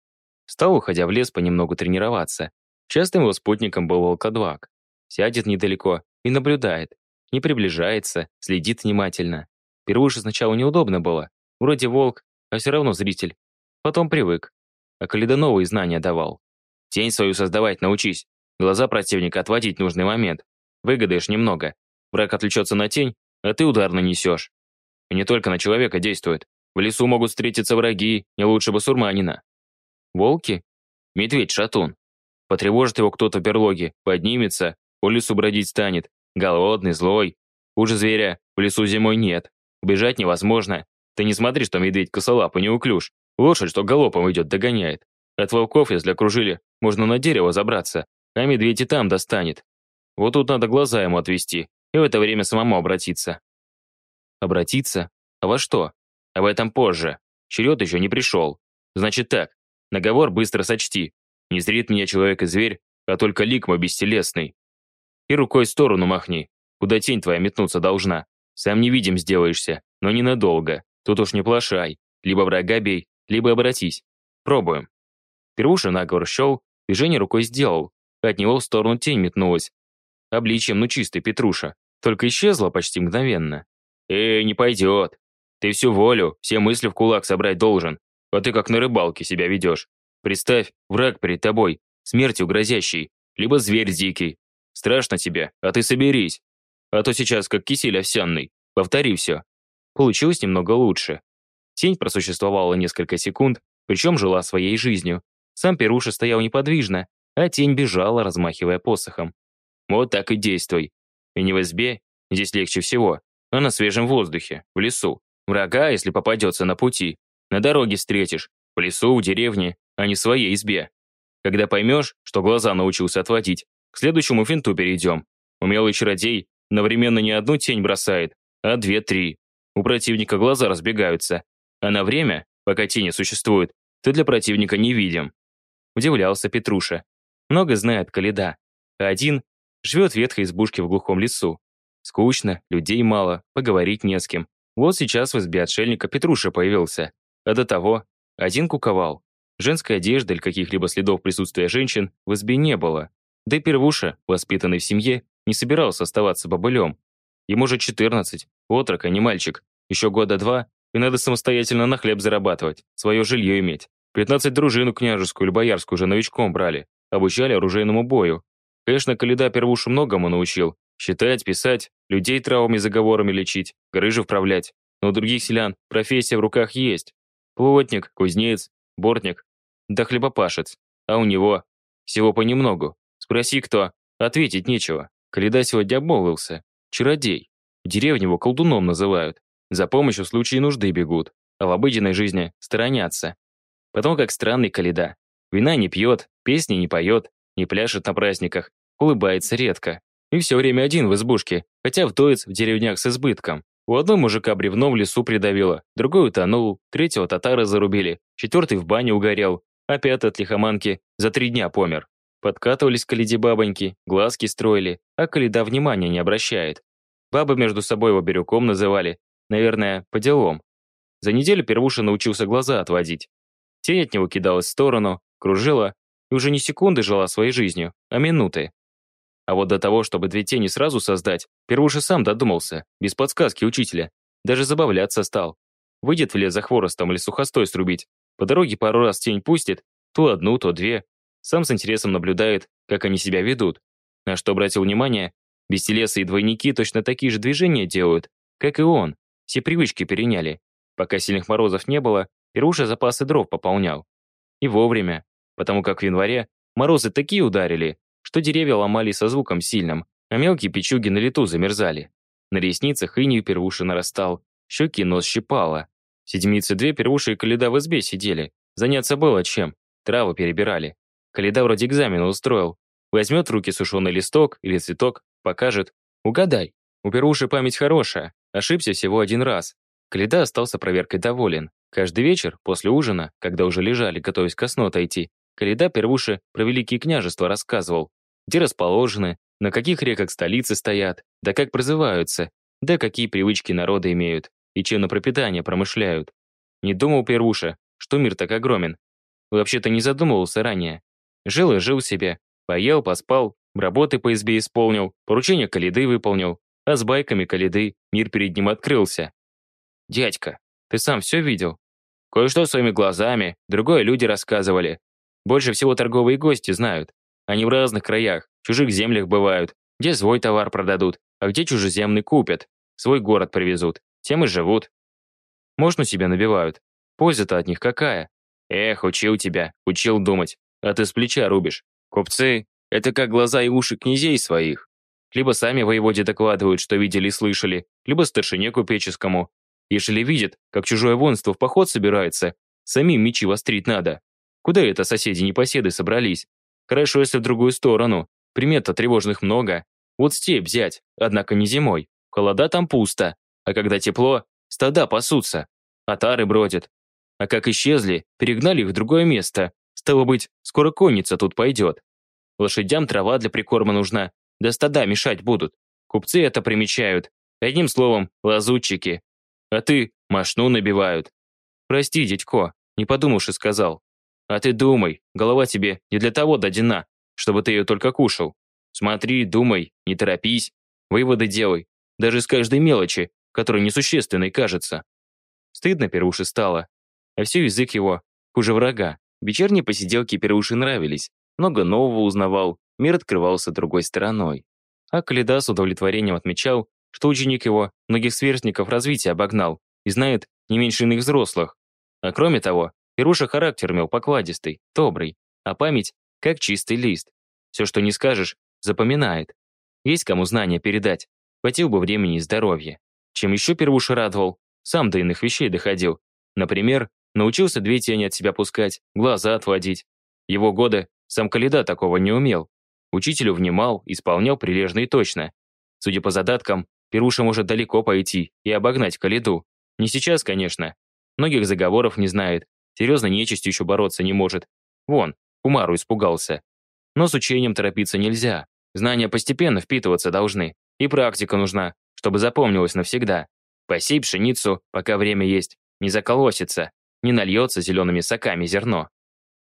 Стал, уходя в лес, понемногу тренироваться. Частым его спутником был волкодвак. Сядет недалеко и наблюдает. Не приближается, следит внимательно. Первуше сначала неудобно было. Вроде волк, а все равно зритель. Потом привык. А Каледа новые знания давал. Тень свою создавать научись. Глаза противника отводить нужный момент. Выгадаешь немного. Враг отвлечется на тень, а ты удар нанесешь. И не только на человека действует. В лесу могут встретиться враги, не лучше бы сурманина. Волки? Медведь-шатун. Потревожит его кто-то в берлоге, поднимется, по лесу бродить станет. Голодный, злой. Хуже зверя в лесу зимой нет. Убежать невозможно. Ты не смотри, что медведь косолап и неуклюж. Лошадь, что галопом идет, догоняет. От волков, если окружили, можно на дерево забраться, а медведь и там достанет. Вот тут надо глаза ему отвести и в это время самому обратиться. Обратиться? А во что? Об этом позже. Черед еще не пришел. Значит так, наговор быстро сочти. Не зрит меня человек и зверь, а только лик мой бестелесный. И рукой в сторону махни, куда тень твоя метнуться должна. Сам невидим сделаешься, но ненадолго. Тут уж не плашай. Либо врага бей, либо обратись. Пробуем. Первуша наговор щел, движение рукой сделал. От него в сторону тень метнулась. Обличием, ну чистый Петруша. Только исчезла почти мгновенно. «Эй, не пойдет. Ты всю волю, все мысли в кулак собрать должен. А ты как на рыбалке себя ведешь. Представь, враг перед тобой, смертью грозящий, либо зверь дикий. Страшно тебе, а ты соберись. А то сейчас как кисель овсяный. Повтори все». Получилось немного лучше. Тень просуществовала несколько секунд, причем жила своей жизнью. Сам Перуша стоял неподвижно, а тень бежала, размахивая посохом. Вот так и действуй. И не в избе, здесь легче всего, а на свежем воздухе, в лесу. Врага, если попадется на пути, на дороге встретишь, в лесу, в деревне, а не в своей избе. Когда поймешь, что глаза научился отводить, к следующему финту перейдем. Умелый чародей одновременно не одну тень бросает, а две-три. У противника глаза разбегаются, а на время, пока тени существуют, ты для противника не видим. Удивлялся Петруша. Много знает Каледа. А один живет в ветхой избушке в глухом лесу. Скучно, людей мало, поговорить не с кем. Вот сейчас в избе отшельника Петруша появился. А до того один куковал. Женской одежды или каких-либо следов присутствия женщин в избе не было. Да и Первуша, воспитанный в семье, не собирался оставаться бобылем. Ему же 14, отрок, а не мальчик. Еще года два, и надо самостоятельно на хлеб зарабатывать, свое жилье иметь. 15 дружину княжескую или боярскую уже новичком брали, обучали оружейному бою. Конечно, Каледа Первушу многому научил. Считать, писать, людей травмами заговорами лечить, грыжи вправлять. Но у других селян профессия в руках есть. Плотник, кузнец, бортник, да хлебопашец. А у него всего понемногу. Спроси кто, ответить нечего. Каледа сегодня обмолвился. Чародей. В деревне его колдуном называют. За помощью в случае нужды бегут, а в обыденной жизни сторонятся. Потом как странный Каледа. Вина не пьет, песни не поет, не пляшет на праздниках, улыбается редко. И все время один в избушке, хотя вдоец в деревнях с избытком. У одного мужика бревно в лесу придавило, другой утонул, третьего татары зарубили, четвертый в бане угорел, а пятый от лихоманки за три дня помер. Подкатывались к Каледе бабоньки, глазки строили, а Каледа внимания не обращает. Бабы между собой его бирюком называли, наверное, по делам. За неделю Первуша научился глаза отводить. Тень от него кидалась в сторону, кружила и уже не секунды жила своей жизнью, а минуты. А вот до того, чтобы две тени сразу создать, Первуша сам додумался, без подсказки учителя. Даже забавляться стал. Выйдет в лес за хворостом или сухостой срубить. По дороге пару раз тень пустит, то одну, то две, сам с интересом наблюдает, как они себя ведут. На что обратил внимание, бестелесы и двойники точно такие же движения делают, как и он. Все привычки переняли. Пока сильных морозов не было, Ируша запасы дров пополнял. И вовремя, потому как в январе морозы такие ударили, что деревья ломали со звуком сильным, а мелкие печуги на лету замерзали. На ресницах инию первуши нарастал, щеки и нос щипало. Седмицы две первуши и Каледа в избе сидели. Заняться было чем, травы перебирали. Каледа вроде экзамен устроил. Возьмет в руки сушеный листок или цветок, покажет. Угадай. У Перуши память хорошая, ошибся всего один раз. Каледа остался проверкой доволен. Каждый вечер, после ужина, когда уже лежали, готовясь ко сну отойти, Каледа Первуши про великие княжества рассказывал, где расположены, на каких реках столицы стоят, да как прозываются, да какие привычки народы имеют, и чем на пропитание промышляют. Не думал Первуша, что мир так огромен. Вообще-то не задумывался ранее. Жил и жил себе, поел, поспал, работы по избе исполнил, поручения Калиды выполнил, а с байками Калиды мир перед ним открылся. «Дядька, ты сам все видел?» «Кое-что своими глазами, другое люди рассказывали. Больше всего торговые гости знают. Они в разных краях, в чужих землях бывают, где свой товар продадут, а где чужеземный купят, свой город привезут, тем и живут. Можно себя набивают. Польза-то от них какая? Эх, учил тебя, учил думать, а ты с плеча рубишь. Купцы — это как глаза и уши князей своих. Либо сами воеводе докладывают, что видели и слышали, либо старшине купеческому. Ежели видят, как чужое воинство в поход собирается, самим мечи вострить надо. Куда это соседи-непоседы собрались? Хорошо, если в другую сторону. Примет-то тревожных много. Вот степь взять, однако не зимой. Холода там пусто. А когда тепло, стада пасутся. Отары бродят. А как исчезли, перегнали их в другое место. Стало быть, скоро конница тут пойдет. Лошадям трава для прикорма нужна, да стада мешать будут. Купцы это примечают. Одним словом, лазутчики. А ты машну набивают. Прости, дядько, не подумавши сказал. А ты думай, голова тебе не для того дадена, чтобы ты ее только кушал. Смотри, думай, не торопись, выводы делай, даже из каждой мелочи, которая несущественной кажется. Стыдно Перуши стало, а все язык его хуже врага. Вечерние посиделки Перуши нравились, много нового узнавал, мир открывался другой стороной. А Каледа с удовлетворением отмечал, что ученик его многих сверстников развития обогнал и знает не меньше иных взрослых. А кроме того, Перуша характер имел покладистый, добрый, а память как чистый лист. Все, что не скажешь, запоминает. Есть кому знания передать, хватил бы времени и здоровья. Чем еще Первуша радовал, сам до иных вещей доходил. Например, научился две тени от себя пускать, глаза отводить. Его годы сам Каледа такого не умел. Учителю внимал, исполнял прилежно и точно. Судя по задаткам, Перуша может далеко пойти и обогнать Каледу. Не сейчас, конечно. Многих заговоров не знает, серьезно нечистью еще бороться не может. Вон, Умару испугался. Но с учением торопиться нельзя. Знания постепенно впитываться должны. И практика нужна, чтобы запомнилось навсегда. Посей пшеницу, пока время есть. Не заколосится, не нальется зелеными соками зерно.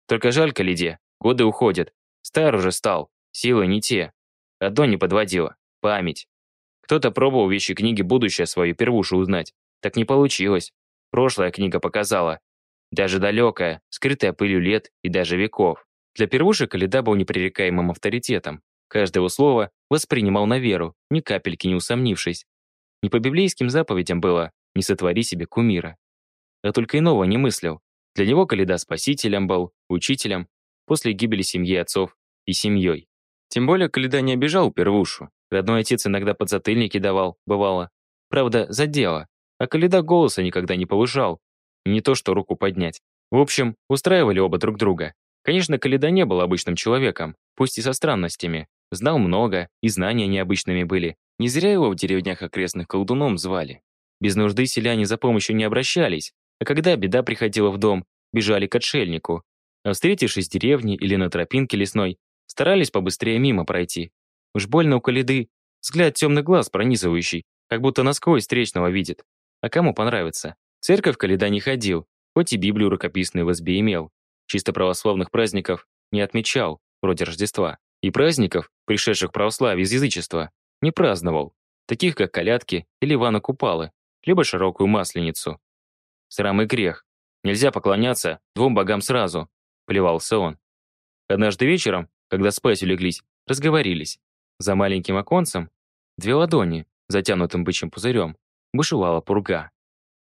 Только жаль Калиде, годы уходят. Стар уже стал, силы не те. Одно не подводило – память. Кто-то пробовал вещи книги будущее свою первушу узнать. Так не получилось. Прошлая книга показала, даже далекая, скрытая пылью лет и даже веков. Для первуши Каледа был непререкаемым авторитетом. Каждое его слово воспринимал на веру, ни капельки не усомнившись. Не по библейским заповедям было «не сотвори себе кумира». А только иного не мыслил. Для него Каледа спасителем был, учителем, после гибели семьи отцов и семьей. Тем более Каледа не обижал первушу. Родной отец иногда подзатыльники давал, бывало. Правда, за дело. А Каледа голоса никогда не повышал, не то что руку поднять. В общем, устраивали оба друг друга. Конечно, Каледа не был обычным человеком, пусть и со странностями. Знал много, и знания необычными были. Не зря его в деревнях окрестных колдуном звали. Без нужды селяне за помощью не обращались, а когда беда приходила в дом, бежали к отшельнику. А встретившись в деревне или на тропинке лесной, старались побыстрее мимо пройти. Уж больно у Каледы взгляд темный глаз пронизывающий, как будто насквозь встречного видит. А кому понравится? церковь Каледа не ходил, хоть и Библию рукописную в избе имел. Чисто православных праздников не отмечал, вроде Рождества. И праздников, пришедших в православие из язычества, не праздновал, таких как колядки или Ивана Купалы, либо широкую масленицу. Срамый грех. Нельзя поклоняться двум богам сразу, плевался он. Однажды вечером, когда спать улеглись, разговорились. За маленьким оконцем две ладони, затянутым бычьим пузырем, бушевала пурга.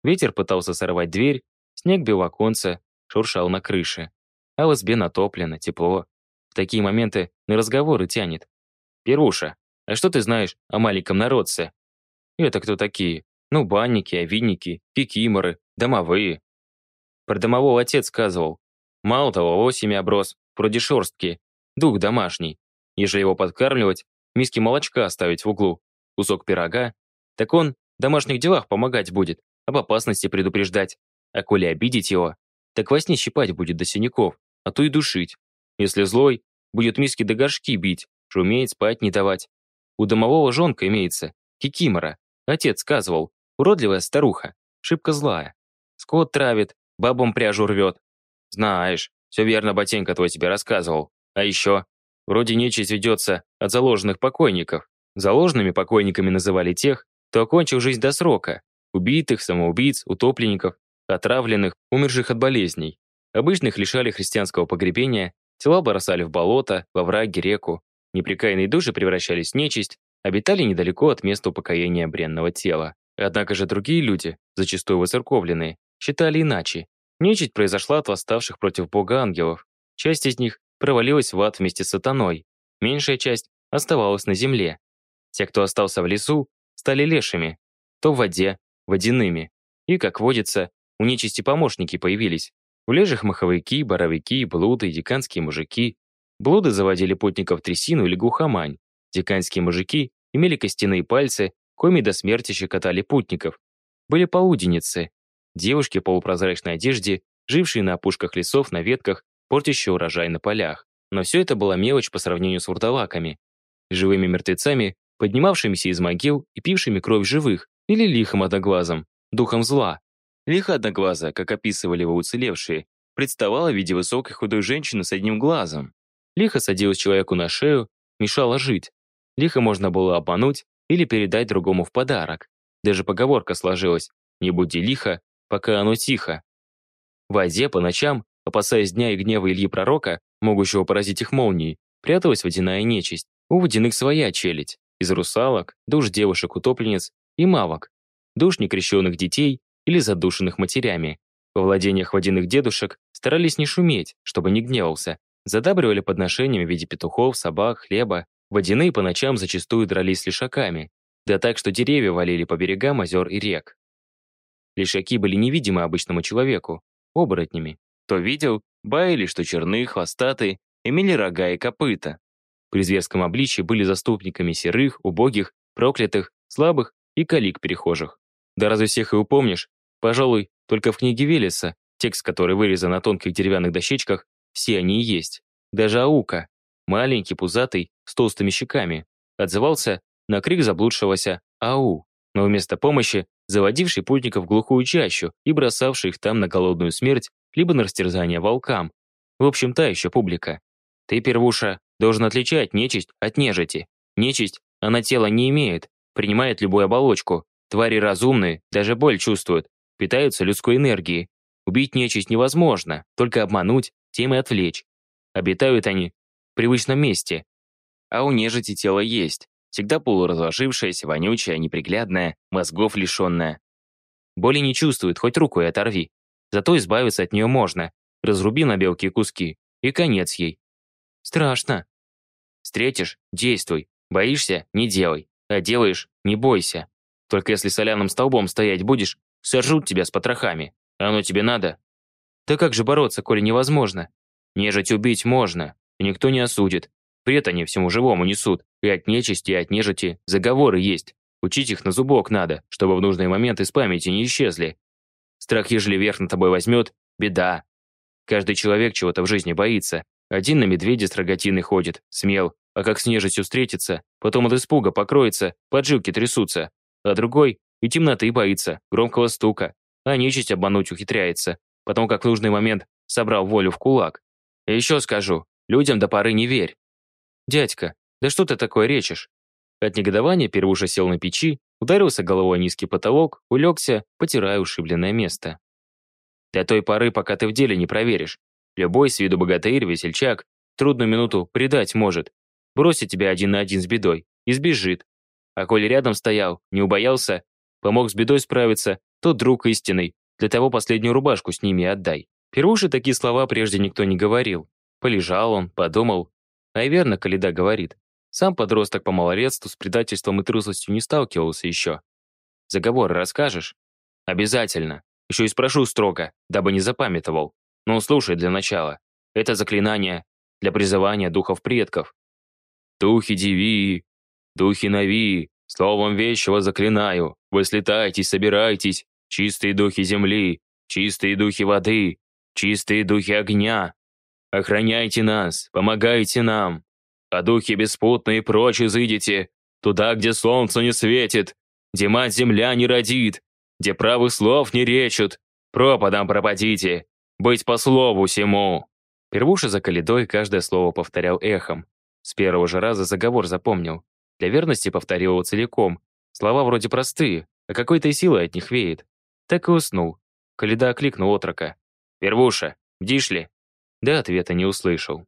Ветер пытался сорвать дверь, снег бил оконце, шуршал на крыше. А в избе натоплено, тепло. В такие моменты на разговоры тянет. «Перуша, а что ты знаешь о маленьком народце?» «Это кто такие? Ну, банники, овинники, кикиморы, домовые». Про домового отец сказывал. Мало того, осень оброс, вроде шорстки, дух домашний. Ежели его подкармливать, миски молочка оставить в углу, кусок пирога, так он в домашних делах помогать будет, об опасности предупреждать. А коли обидеть его, так во сне щипать будет до синяков, а то и душить. Если злой, будет миски до горшки бить, шуметь, спать не давать. У домового жонка имеется, кикимора. Отец сказывал, уродливая старуха, шибко злая. Скот травит, бабам пряжу рвет. Знаешь, все верно Ботенька твой тебе рассказывал. А еще, вроде нечисть ведется от заложенных покойников. Заложенными покойниками называли тех, кто окончил жизнь до срока. Убитых, самоубийц, утопленников, отравленных, умерших от болезней. Обычных лишали христианского погребения, тела бросали в болото, во враги, реку. Неприкаянные души превращались в нечисть, обитали недалеко от места упокоения бренного тела. Однако же другие люди, зачастую воцерковленные, считали иначе. Нечисть произошла от восставших против Бога ангелов. Часть из них провалилась в ад вместе с сатаной. Меньшая часть оставалась на земле. Те, кто остался в лесу, стали лешими, то в воде, водяными. И, как водится, у нечисти помощники появились. В лежах маховики, боровики, блуды, диканские мужики. Блуды заводили путников трясину или глухомань. Диканские мужики имели костяные пальцы, коми до смерти щекотали путников. Были полуденницы. Девушки в полупрозрачной одежде, жившие на опушках лесов, на ветках, портящие урожай на полях. Но все это была мелочь по сравнению с вурдалаками. Живыми мертвецами, поднимавшимися из могил и пившими кровь живых, или лихом одноглазом, духом зла. Лихо одноглаза, как описывали его уцелевшие, представала в виде высокой худой женщины с одним глазом. Лихо садилась человеку на шею, мешала жить. Лихо можно было обмануть или передать другому в подарок. Даже поговорка сложилась «Не буди лихо, пока оно тихо». В воде по ночам, опасаясь дня и гнева Ильи Пророка, могущего поразить их молнией, пряталась водяная нечисть. У водяных своя челядь. Из русалок, душ девушек-утопленниц и мавок, душ некрещенных детей или задушенных матерями. Во владениях водяных дедушек старались не шуметь, чтобы не гневался. Задабривали подношениями в виде петухов, собак, хлеба. Водяные по ночам зачастую дрались с лишаками. Да так, что деревья валили по берегам озер и рек. Лишаки были невидимы обычному человеку, оборотнями. Кто видел, баяли, что черные, хвостатые, имели рога и копыта. При зверском обличье были заступниками серых, убогих, проклятых, слабых и калик перехожих. Да разве всех и упомнишь? Пожалуй, только в книге Велеса, текст который вырезан на тонких деревянных дощечках, все они и есть. Даже Аука, маленький, пузатый, с толстыми щеками, отзывался на крик заблудшегося «Ау!», но вместо помощи заводивший путников в глухую чащу и бросавший их там на голодную смерть либо на растерзание волкам. В общем, та еще публика. Ты, первуша, должен отличать нечисть от нежити. Нечисть, она тела не имеет, принимает любую оболочку. Твари разумные, даже боль чувствуют, питаются людской энергией. Убить нечисть невозможно, только обмануть, тем и отвлечь. Обитают они в привычном месте. А у нежити тело есть, всегда полуразложившееся, вонючее, неприглядное, мозгов лишенное. Боли не чувствует, хоть руку и оторви. Зато избавиться от нее можно. Разруби на мелкие куски, и конец ей. Страшно. Встретишь – действуй. Боишься – не делай. А делаешь – не бойся. Только если соляным столбом стоять будешь, сожрут тебя с потрохами. Оно тебе надо? Да как же бороться, коли невозможно? Нежить убить можно, никто не осудит. Пред они всему живому несут. И от нечисти, и от нежити заговоры есть. Учить их на зубок надо, чтобы в нужный момент из памяти не исчезли. Страх, ежели верх над тобой возьмет, беда. Каждый человек чего-то в жизни боится. Один на медведя с рогатиной ходит, смел, а как с нежитью встретится, потом от испуга покроется, поджилки трясутся. А другой и темноты боится, громкого стука, а нечисть обмануть ухитряется, потом как в нужный момент собрал волю в кулак. И еще скажу, людям до поры не верь. Дядька, да что ты такое речишь? От негодования Первуша сел на печи, ударился головой о низкий потолок, улегся, потирая ушибленное место. До той поры, пока ты в деле не проверишь. Любой с виду богатырь, весельчак, трудную минуту предать может, бросит тебя один на один с бедой и сбежит. А коли рядом стоял, не убоялся, помог с бедой справиться, тот друг истинный, для того последнюю рубашку с ними отдай. Первуши такие слова прежде никто не говорил. Полежал он, подумал. А и верно Каледа говорит. Сам подросток по малолетству с предательством и трусостью не сталкивался еще. Заговоры расскажешь? Обязательно. Еще и спрошу строго, дабы не запамятовал. Ну, слушай для начала. Это заклинание для призывания духов предков. духи Диви, духи Нави, словом вещего заклинаю, вы слетайтесь, собирайтесь, чистые духи земли, чистые духи воды, чистые духи огня. Охраняйте нас, помогайте нам, а духи беспутные прочь изыдите, туда, где солнце не светит, где мать-земля не родит, где правых слов не речут, пропадом пропадите, быть по слову сему». Первуша за каледой каждое слово повторял эхом. С первого же раза заговор запомнил. Для верности повторил его целиком. Слова вроде простые, а какой-то силой от них веет. Так и уснул. Каледа окликнул отрока. «Первуша, бдишь ли?» Да ответа не услышал.